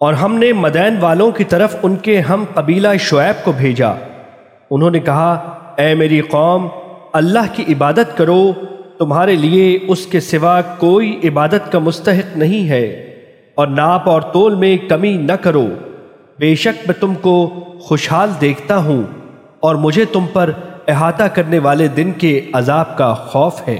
اور ہم نے مدین والوں کی طرف ان کے ہم قبیلہ شعیب کو بھیجا۔ انہوں نے کہا، اے میری قوم، اللہ کی عبادت کرو، تمہارے لیے اس کے سوا کوئی عبادت کا مستحق نہیں ہے، اور ناپ اور تول میں کمی نہ کرو۔ بے شک میں تم کو خوشحال دیکھتا ہوں، اور مجھے تم پر احاطہ کرنے والے دن کے عذاب کا خوف ہے۔